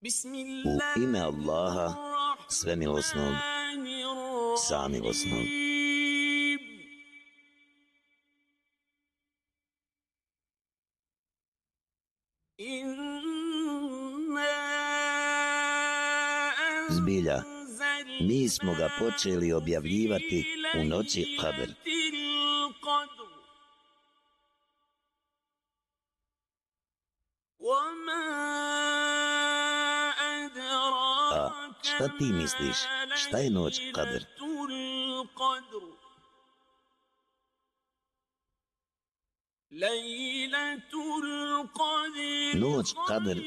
U ime Allaha, svemilosnog, samilosnog. Zbilja, mi smo ga počeli objavljivati u noći Kadr. šta ti misliš? Šta je noć Kadr? Noć Kadr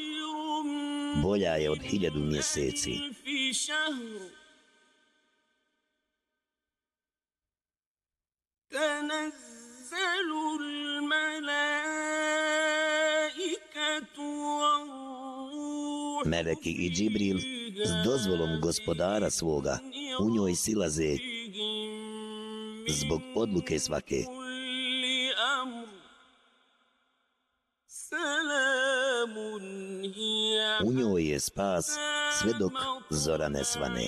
bolja je od hiljadu mjeseci. تنزل الملائكة Meleki i Džibril s dozvolom gospodara svoga u njoj silaze zbog odluke svake. U njoj je spas sve dok zora ne svane.